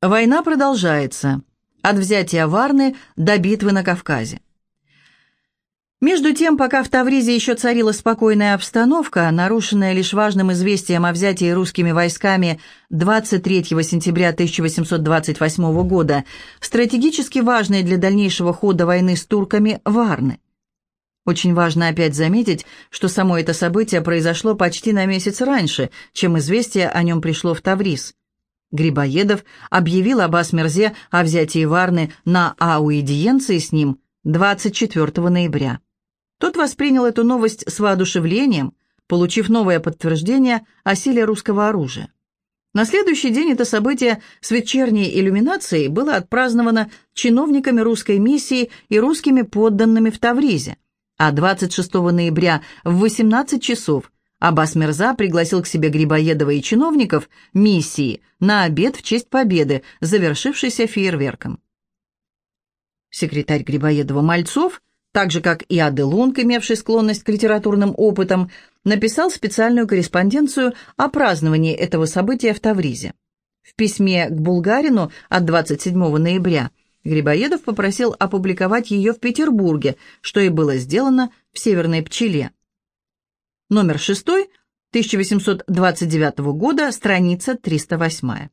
Война продолжается. От взятия Варны до битвы на Кавказе. Между тем, пока в Тавризе еще царила спокойная обстановка, нарушенная лишь важным известием о взятии русскими войсками 23 сентября 1828 года, стратегически важной для дальнейшего хода войны с турками Варны. Очень важно опять заметить, что само это событие произошло почти на месяц раньше, чем известие о нем пришло в Тавриз. Грибоедов объявил Аббас Мерзе о взятии Варны на ауэдиенции с ним 24 ноября. Тот воспринял эту новость с воодушевлением, получив новое подтверждение о силе русского оружия. На следующий день это событие с вечерней иллюминацией было отпраздновано чиновниками русской миссии и русскими подданными в Тавризе, а 26 ноября в 18 часов – Аббас Мирза пригласил к себе Грибоедова и чиновников миссии на обед в честь победы, завершившейся фейерверком. Секретарь Грибоедова Мальцов, так же как и Аделунг, имевший склонность к литературным опытам, написал специальную корреспонденцию о праздновании этого события в Тавризе. В письме к Булгарину от 27 ноября Грибоедов попросил опубликовать ее в Петербурге, что и было сделано в «Северной пчеле» номер 6, 1829 года, страница 308.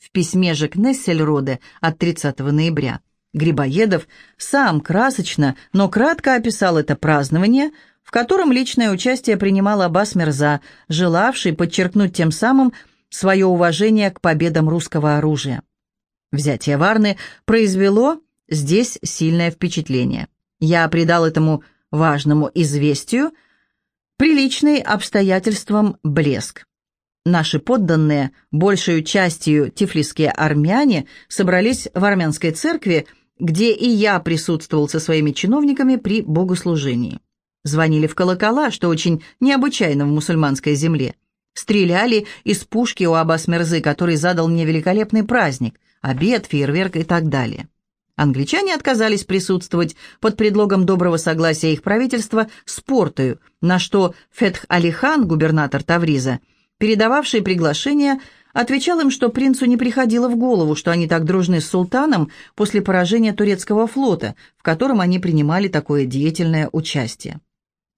В письме же к Нессельроде от 30 ноября Грибоедов сам красочно, но кратко описал это празднование, в котором личное участие принимал Аббас Мирза, желавший подчеркнуть тем самым свое уважение к победам русского оружия. Взятие Варны произвело здесь сильное впечатление. Я придал этому важному известию – приличный обстоятельствам блеск. Наши подданные, большую частью тифлисские армяне, собрались в армянской церкви, где и я присутствовал со своими чиновниками при богослужении. Звонили в колокола, что очень необычайно в мусульманской земле. Стреляли из пушки у Аббас Мерзы, который задал мне великолепный праздник, обед, фейерверк и так далее. Англичане отказались присутствовать под предлогом доброго согласия их правительства с Портою, на что Фетх Алихан, губернатор Тавриза, передававший приглашение, отвечал им, что принцу не приходило в голову, что они так дружны с султаном после поражения турецкого флота, в котором они принимали такое деятельное участие.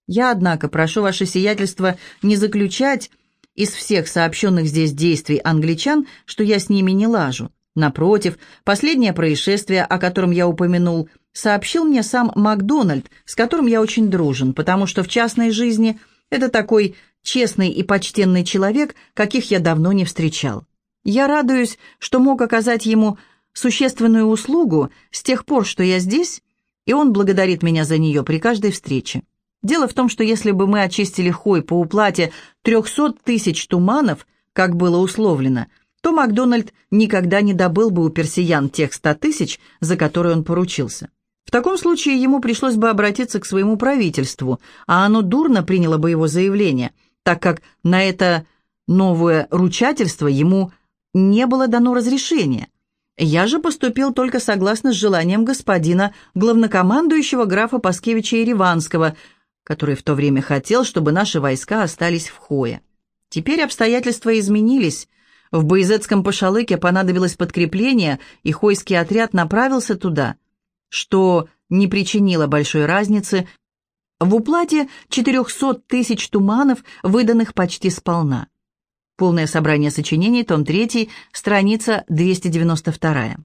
Я, однако, прошу ваше сиятельство не заключать из всех сообщенных здесь действий англичан, что я с ними не лажу. Напротив, последнее происшествие, о котором я упомянул, сообщил мне сам Макдональд, с которым я очень дружен, потому что в частной жизни это такой честный и почтенный человек, каких я давно не встречал. Я радуюсь, что мог оказать ему существенную услугу с тех пор, что я здесь, и он благодарит меня за нее при каждой встрече. Дело в том, что если бы мы очистили Хой по уплате 300 тысяч туманов, как было условлено – то Макдональд никогда не добыл бы у персиян тех ста тысяч, за которые он поручился. В таком случае ему пришлось бы обратиться к своему правительству, а оно дурно приняло бы его заявление, так как на это новое ручательство ему не было дано разрешения. Я же поступил только согласно с желанием господина, главнокомандующего графа Паскевича Ереванского, который в то время хотел, чтобы наши войска остались в Хое. Теперь обстоятельства изменились – в Боязетском пошалыке понадобилось подкрепление, и хойский отряд направился туда, что не причинило большой разницы в уплате 400 тысяч туманов, выданных почти сполна. Полное собрание сочинений, том 3, страница 292.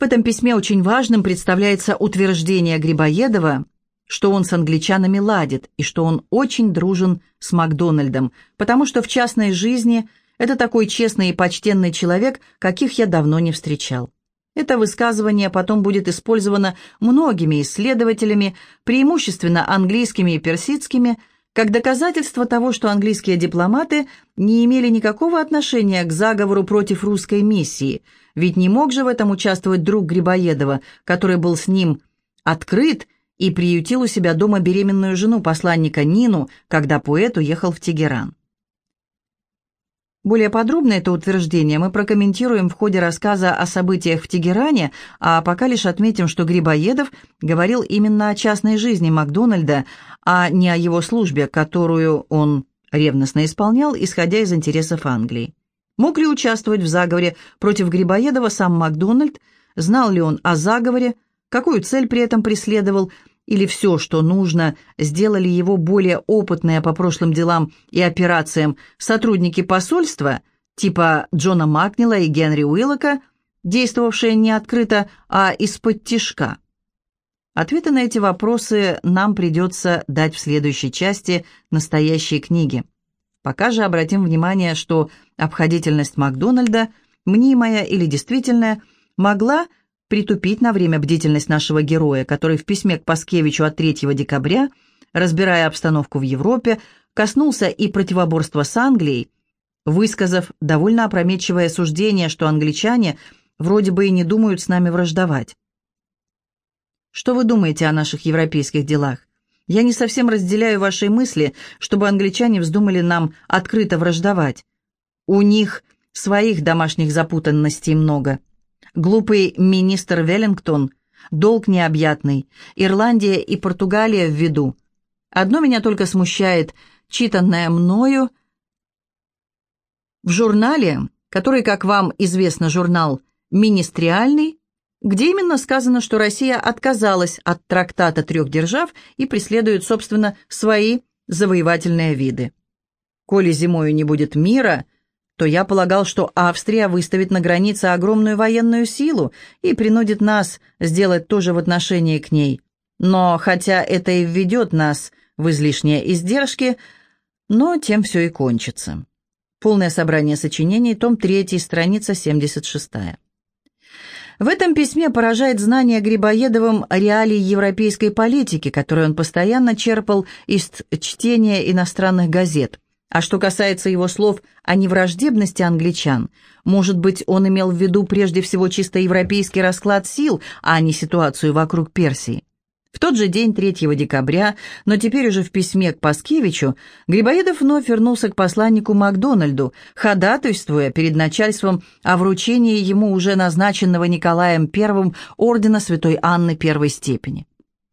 В этом письме очень важным представляется утверждение Грибоедова, что он с англичанами ладит и что он очень дружен с Макдональдом, потому что в частной жизни – это такой честный и почтенный человек, каких я давно не встречал. Это высказывание потом будет использовано многими исследователями, преимущественно английскими и персидскими, как доказательство того, что английские дипломаты не имели никакого отношения к заговору против русской миссии, ведь не мог же в этом участвовать друг Грибоедова, который был с ним открыт и приютил у себя дома беременную жену посланника Нину, когда поэт уехал в Тегеран. Более подробно это утверждение мы прокомментируем в ходе рассказа о событиях в Тегеране, а пока лишь отметим, что Грибоедов говорил именно о частной жизни Макдональда, а не о его службе, которую он ревностно исполнял, исходя из интересов Англии. Мог ли участвовать в заговоре против Грибоедова сам Макдональд? Знал ли он о заговоре? Какую цель при этом преследовал? Или все, что нужно, сделали его более опытные по прошлым делам и операциям сотрудники посольства, типа Джона Макнила и Генри Уиллока, действовавшие не открыто, а из-под тишка? Ответы на эти вопросы нам придется дать в следующей части настоящей книги. Пока же обратим внимание, что обходительность Макдональда, мнимая или действительная, могла притупить на время бдительность нашего героя, который в письме к Паскевичу от 3 декабря, разбирая обстановку в Европе, коснулся и противоборства с Англией, высказав довольно опрометчивое суждение, что англичане вроде бы и не думают с нами враждовать. Что вы думаете о наших европейских делах? Я не совсем разделяю ваши мысли, чтобы англичане вздумали нам открыто враждовать. У них своих домашних запутанностей много. Глупый министр Веллингтон, долг необъятный, Ирландия и Португалия в виду. Одно меня только смущает, читанное мною в журнале, который, как вам известно, журнал «Министриальный», где именно сказано, что Россия отказалась от трактата трех держав и преследует, собственно, свои завоевательные виды. Коли зимою не будет мира, то я полагал, что Австрия выставит на границе огромную военную силу и принудит нас сделать то же в отношении к ней. Но хотя это и введет нас в излишние издержки, но тем все и кончится. Полное собрание сочинений, том 3, страница 76. В этом письме поражает знание Грибоедовым реалий европейской политики, которую он постоянно черпал из чтения иностранных газет. А что касается его слов о невраждебности англичан, может быть, он имел в виду прежде всего чисто европейский расклад сил, а не ситуацию вокруг Персии. В тот же день, 3 декабря, но теперь уже в письме к Паскевичу, Грибоедов вновь вернулся к посланнику Макдональду, ходатайствуя перед начальством о вручении ему уже назначенного Николаем I ордена Святой Анны первой степени.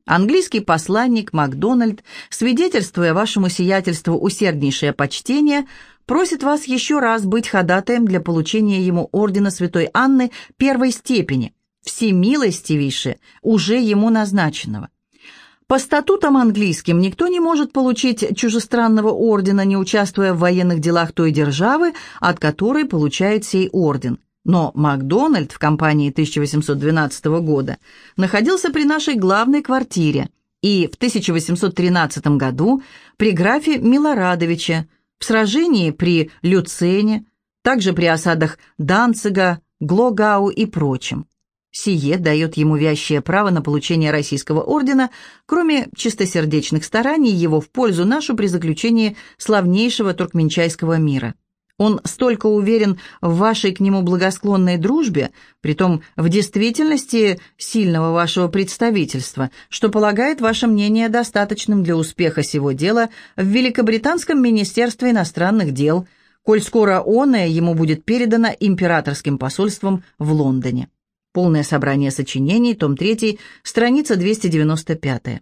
Английский посланник Макдональд, свидетельствуя вашему сиятельству усерднейшее почтение, просит вас еще раз быть ходатаем для получения ему ордена Святой Анны первой степени – всемилостивейше, уже ему назначенного. По статутам английским никто не может получить чужестранного ордена, не участвуя в военных делах той державы, от которой получает сей орден. Но Макдональд в кампании 1812 года находился при нашей главной квартире и в 1813 году при графе Милорадовиче, в сражении при Люцене, также при осадах Данцига, Глогау и прочем. Сие дает ему вящее право на получение российского ордена, кроме чистосердечных стараний его в пользу нашу при заключении славнейшего туркменчайского мира. Он столько уверен в вашей к нему благосклонной дружбе, притом в действительности сильного вашего представительства, что полагает ваше мнение достаточным для успеха сего дела в Великобританском министерстве иностранных дел, коль скоро оное ему будет передано императорским посольством в Лондоне. Полное собрание сочинений, том 3, страница 295.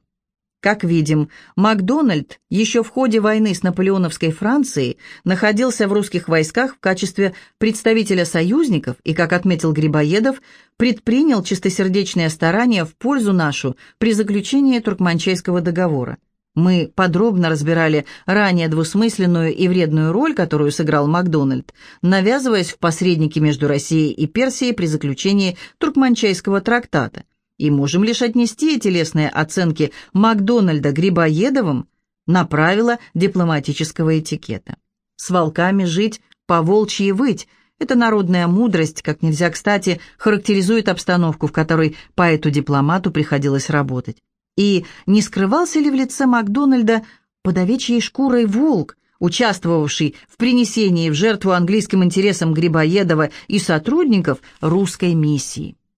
Как видим, Макдональд еще в ходе войны с наполеоновской Францией находился в русских войсках в качестве представителя союзников и, как отметил Грибоедов, предпринял чистосердечные старания в пользу нашу при заключении Туркманчайского договора. Мы подробно разбирали ранее двусмысленную и вредную роль, которую сыграл Макдональд, навязываясь в посредники между Россией и Персией при заключении Туркманчайского трактата. И можем лишь отнести эти лестные оценки Макдональда Грибоедовым на правила дипломатического этикета. С волками жить, по волчьи выть – эта народная мудрость, как нельзя кстати, характеризует обстановку, в которой поэту-дипломату приходилось работать. И не скрывался ли в лице Макдональда под овечьей шкурой волк, участвовавший в принесении в жертву английским интересам Грибоедова и сотрудников русской миссии?